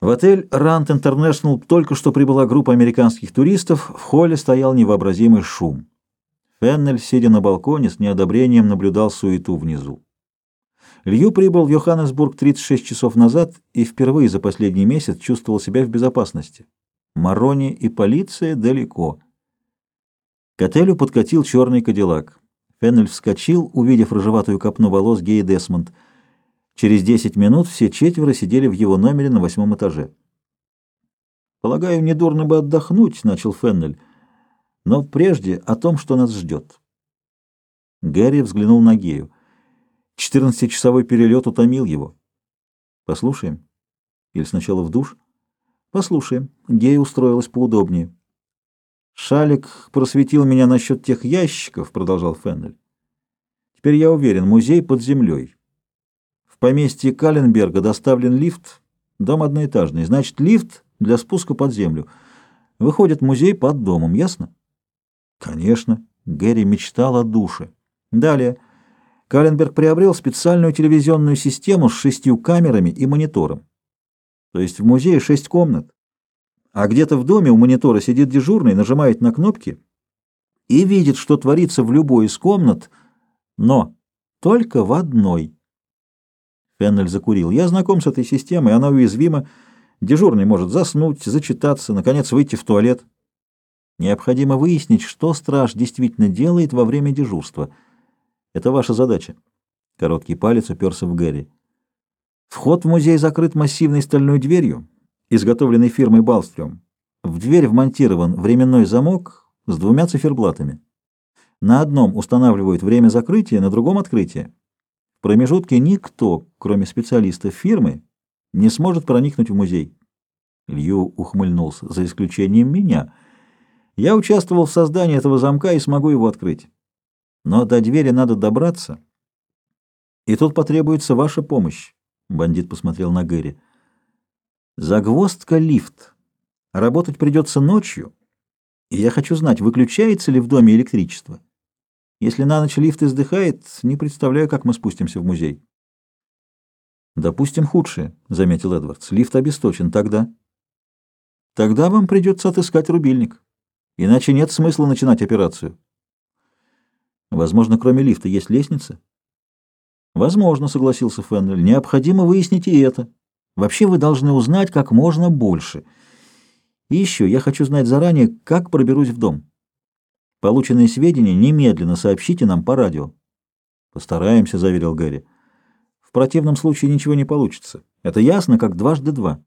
В отель Рант Интернешнл только что прибыла группа американских туристов, в холле стоял невообразимый шум. Феннель, сидя на балконе, с неодобрением наблюдал суету внизу. Лью прибыл в Йоханнесбург 36 часов назад и впервые за последний месяц чувствовал себя в безопасности. Марони и полиция далеко. К отелю подкатил черный кадиллак. Феннель вскочил, увидев рыжеватую копну волос Геи Десмонд — Через десять минут все четверо сидели в его номере на восьмом этаже. «Полагаю, недурно бы отдохнуть», — начал Феннель. «Но прежде о том, что нас ждет». Гэри взглянул на Гею. Четырнадцатичасовой перелет утомил его. «Послушаем? Или сначала в душ?» «Послушаем». Гея устроилась поудобнее. «Шалик просветил меня насчет тех ящиков», — продолжал Феннель. «Теперь я уверен, музей под землей». В поместье Каленберга доставлен лифт, дом одноэтажный, значит, лифт для спуска под землю. Выходит музей под домом, ясно? Конечно. Гэри мечтал о душе. Далее. Каленберг приобрел специальную телевизионную систему с шестью камерами и монитором. То есть в музее шесть комнат. А где-то в доме у монитора сидит дежурный, нажимает на кнопки и видит, что творится в любой из комнат, но только в одной. Феннель закурил. «Я знаком с этой системой, она уязвима. Дежурный может заснуть, зачитаться, наконец выйти в туалет. Необходимо выяснить, что страж действительно делает во время дежурства. Это ваша задача». Короткий палец уперся в Гэри. «Вход в музей закрыт массивной стальной дверью, изготовленной фирмой «Балстрём». В дверь вмонтирован временной замок с двумя циферблатами. На одном устанавливают время закрытия, на другом — открытие. В промежутке никто, кроме специалистов фирмы, не сможет проникнуть в музей. Лью ухмыльнулся, за исключением меня. Я участвовал в создании этого замка и смогу его открыть. Но до двери надо добраться, и тут потребуется ваша помощь. Бандит посмотрел на Гэри. Загвоздка лифт. Работать придется ночью, и я хочу знать, выключается ли в доме электричество. Если на ночь лифт издыхает, не представляю, как мы спустимся в музей. Допустим, худшее, — заметил Эдвардс. Лифт обесточен. Тогда? Тогда вам придется отыскать рубильник. Иначе нет смысла начинать операцию. Возможно, кроме лифта есть лестница? Возможно, согласился Феннель. Необходимо выяснить и это. Вообще вы должны узнать как можно больше. И еще я хочу знать заранее, как проберусь в дом. Полученные сведения немедленно сообщите нам по радио. Постараемся, заверил Гэри. В противном случае ничего не получится. Это ясно, как дважды два.